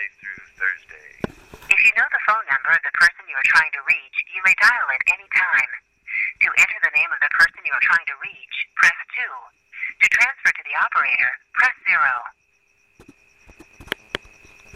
Monday through Thursday. If you know the phone number of the person you are trying to reach, you may dial at any time. To enter the name of the person you are trying to reach, press 2. To transfer to the operator, press 0.